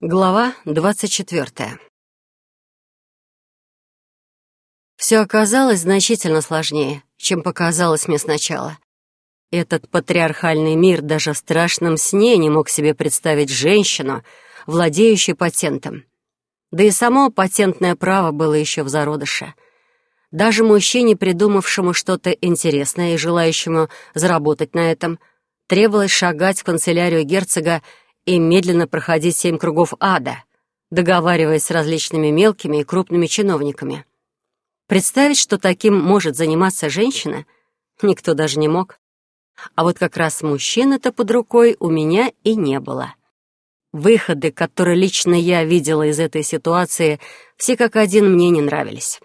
Глава двадцать четвертая. Все оказалось значительно сложнее, чем показалось мне сначала. Этот патриархальный мир даже в страшном сне не мог себе представить женщину, владеющую патентом. Да и само патентное право было еще в зародыше. Даже мужчине, придумавшему что-то интересное и желающему заработать на этом, требовалось шагать в канцелярию герцога и медленно проходить семь кругов ада, договариваясь с различными мелкими и крупными чиновниками. Представить, что таким может заниматься женщина, никто даже не мог. А вот как раз мужчины-то под рукой у меня и не было. Выходы, которые лично я видела из этой ситуации, все как один мне не нравились.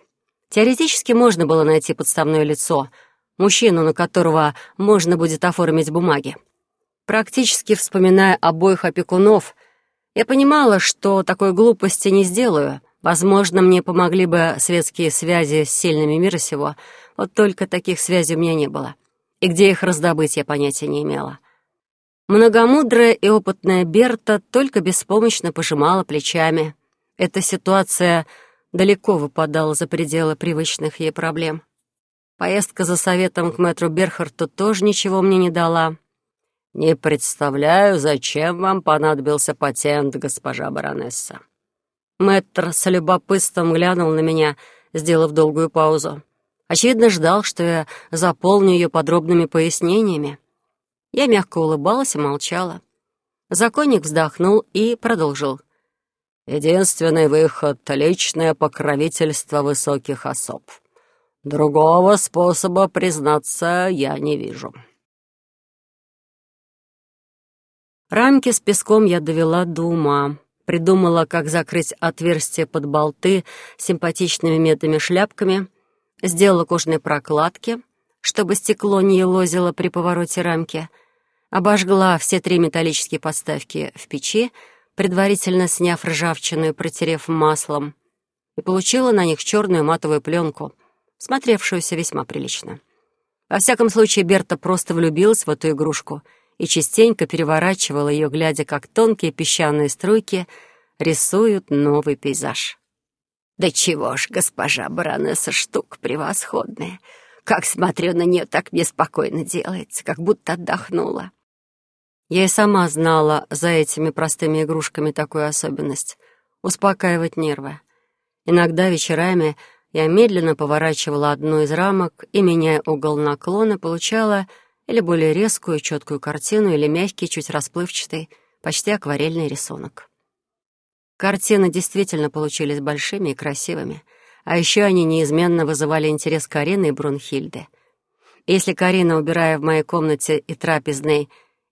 Теоретически можно было найти подставное лицо, мужчину, на которого можно будет оформить бумаги. Практически вспоминая обоих опекунов, я понимала, что такой глупости не сделаю. Возможно, мне помогли бы светские связи с сильными мира сего, вот только таких связей у меня не было. И где их раздобыть, я понятия не имела. Многомудрая и опытная Берта только беспомощно пожимала плечами. Эта ситуация далеко выпадала за пределы привычных ей проблем. Поездка за советом к мэтру Берхарту тоже ничего мне не дала. «Не представляю, зачем вам понадобился патент, госпожа баронесса». Мэтр с любопытством глянул на меня, сделав долгую паузу. Очевидно, ждал, что я заполню ее подробными пояснениями. Я мягко улыбалась и молчала. Законник вздохнул и продолжил. «Единственный выход — личное покровительство высоких особ. Другого способа, признаться, я не вижу». Рамки с песком я довела до ума. Придумала, как закрыть отверстие под болты симпатичными медными шляпками, сделала кожные прокладки, чтобы стекло не елозило при повороте рамки, обожгла все три металлические подставки в печи, предварительно сняв ржавчину и протерев маслом, и получила на них черную матовую пленку, смотревшуюся весьма прилично. Во всяком случае, Берта просто влюбилась в эту игрушку — и частенько переворачивала ее, глядя, как тонкие песчаные струйки рисуют новый пейзаж. «Да чего ж, госпожа баронесса, штука превосходная! Как смотрю на нее, так мне спокойно делается, как будто отдохнула». Я и сама знала за этими простыми игрушками такую особенность — успокаивать нервы. Иногда вечерами я медленно поворачивала одну из рамок и, меняя угол наклона, получала или более резкую, четкую картину, или мягкий, чуть расплывчатый, почти акварельный рисунок. Картины действительно получились большими и красивыми, а еще они неизменно вызывали интерес Карины и Брунхильды. Если Карина, убирая в моей комнате и трапезной,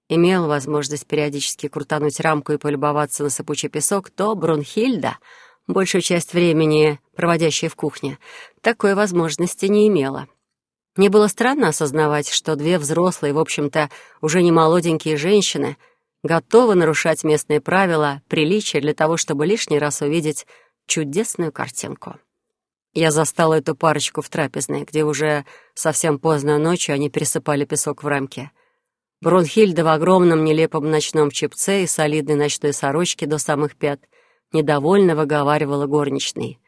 имела возможность периодически крутануть рамку и полюбоваться на сыпучий песок, то Брунхильда, большую часть времени проводящая в кухне, такой возможности не имела — мне было странно осознавать, что две взрослые, в общем-то, уже не молоденькие женщины готовы нарушать местные правила, приличия для того, чтобы лишний раз увидеть чудесную картинку. Я застала эту парочку в трапезной, где уже совсем поздно ночью они пересыпали песок в рамке. Брунхильда в огромном нелепом ночном чепце и солидной ночной сорочке до самых пят недовольно выговаривала горничной.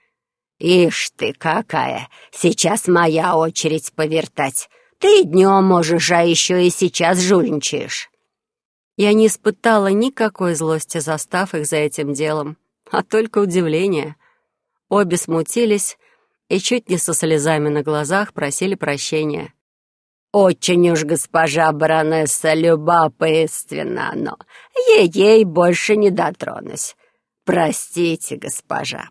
«Ишь ты какая! Сейчас моя очередь повертать. Ты днем можешь, а еще и сейчас жульничаешь». Я не испытала никакой злости, застав их за этим делом, а только удивление. Обе смутились и чуть не со слезами на глазах просили прощения. «Очень уж госпожа баронесса любопытственна, но ей-ей больше не дотронусь. Простите, госпожа».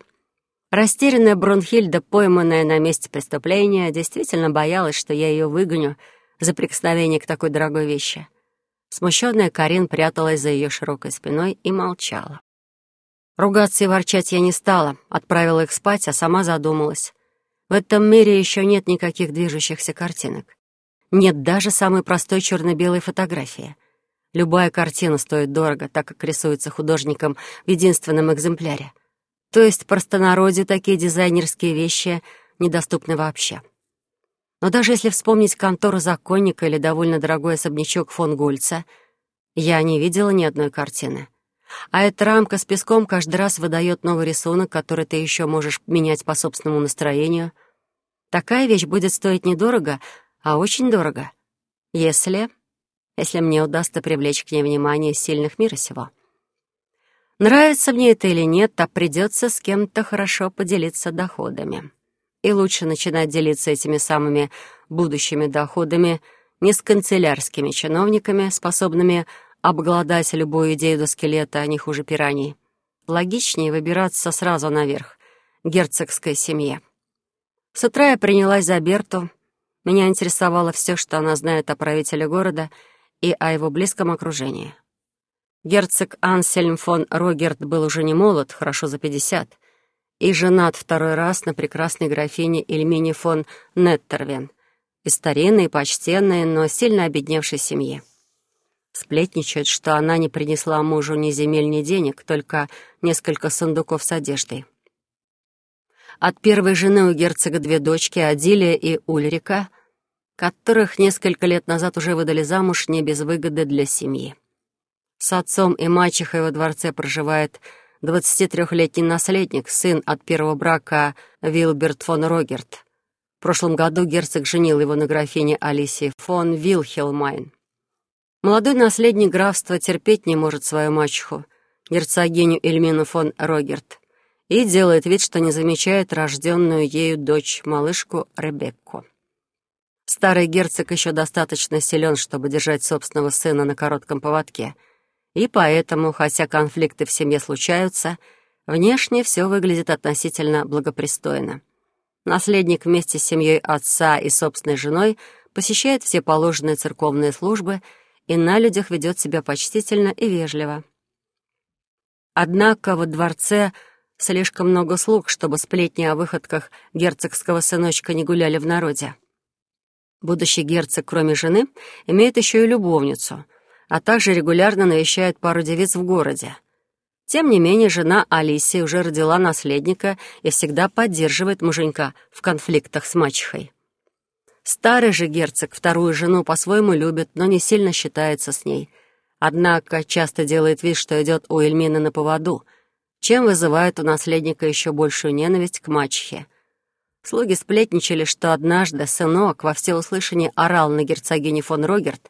Растерянная Бронхильда, пойманная на месте преступления, действительно боялась, что я ее выгоню за прикосновение к такой дорогой вещи. Смущенная Карин пряталась за ее широкой спиной и молчала. Ругаться и ворчать я не стала, отправила их спать, а сама задумалась. В этом мире еще нет никаких движущихся картинок. Нет даже самой простой черно-белой фотографии. Любая картина стоит дорого, так как рисуется художником в единственном экземпляре — то есть простонародье такие дизайнерские вещи недоступны вообще. Но даже если вспомнить контору законника или довольно дорогой особнячок фон Гольца, я не видела ни одной картины. А эта рамка с песком каждый раз выдает новый рисунок, который ты еще можешь менять по собственному настроению. Такая вещь будет стоить недорого, а очень дорого. Если... если мне удастся привлечь к ней внимание сильных мира сего. Нравится мне это или нет, а придется с кем-то хорошо поделиться доходами. И лучше начинать делиться этими самыми будущими доходами не с канцелярскими чиновниками, способными обглодать любую идею до скелета, а не хуже пираний. Логичнее выбираться сразу наверх, герцогской семье. С утра я принялась за Берту. Меня интересовало все, что она знает о правителе города и о его близком окружении. Герцог Ансельм фон Рогерт был уже не молод, хорошо за пятьдесят, и женат второй раз на прекрасной графине Эльмине фон Неттервен, из старинной, почтенной, но сильно обедневшей семьи. Сплетничают, что она не принесла мужу ни земель, ни денег, только несколько сундуков с одеждой. От первой жены у герцога две дочки, Адилия и Ульрика, которых несколько лет назад уже выдали замуж не без выгоды для семьи. С отцом и мачехой во дворце проживает 23-летний наследник, сын от первого брака Вилберт фон Рогерт. В прошлом году герцог женил его на графине Алисии фон Вилхелмайн. Молодой наследник графства терпеть не может свою мачеху, герцогиню Эльмину фон Рогерт, и делает вид, что не замечает рожденную ею дочь, малышку Ребекку. Старый герцог еще достаточно силен, чтобы держать собственного сына на коротком поводке, и поэтому, хотя конфликты в семье случаются, внешне все выглядит относительно благопристойно. Наследник вместе с семьей отца и собственной женой посещает все положенные церковные службы — и на людях ведет себя почтительно и вежливо. Однако во дворце слишком много слуг, чтобы сплетни о выходках герцогского сыночка не гуляли в народе. Будущий герцог, кроме жены, имеет еще и любовницу, а также регулярно навещает пару девиц в городе. Тем не менее, жена Алисии уже родила наследника и всегда поддерживает муженька в конфликтах с мачехой. Старый же герцог вторую жену по-своему любит, но не сильно считается с ней. Однако часто делает вид, что идет у Эльмины на поводу, чем вызывает у наследника еще большую ненависть к мачехе. Слуги сплетничали, что однажды сынок во всеуслышание орал на герцогине фон Рогерт,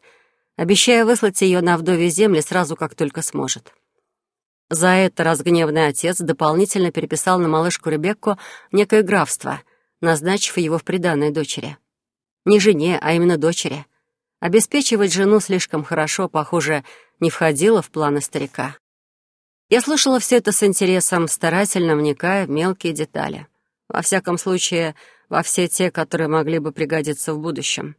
обещая выслать ее на вдове земли сразу, как только сможет. За это разгневанный отец дополнительно переписал на малышку Ребекку некое графство, назначив его в приданной дочери. Не жене, а именно дочери. Обеспечивать жену слишком хорошо, похоже, не входило в планы старика. Я слушала все это с интересом, старательно вникая в мелкие детали. Во всяком случае, во все те, которые могли бы пригодиться в будущем.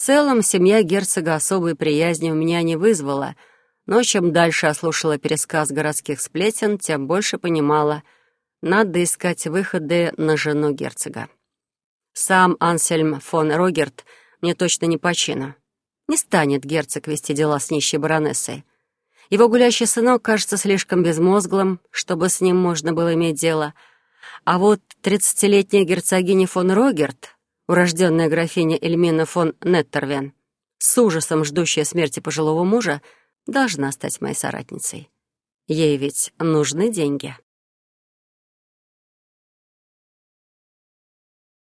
В целом, семья герцога особой приязни у меня не вызвала, но чем дальше я слушала пересказ городских сплетен, тем больше понимала, надо искать выходы на жену герцога. Сам Ансельм фон Рогерт мне точно не по чину. Не станет герцог вести дела с нищей баронессой. Его гулящий сынок кажется слишком безмозглым, чтобы с ним можно было иметь дело. А вот тридцатилетняя герцогиня фон Рогерт, урожденная графиня Эльмина фон Неттервен, с ужасом ждущая смерти пожилого мужа, должна стать моей соратницей. Ей ведь нужны деньги.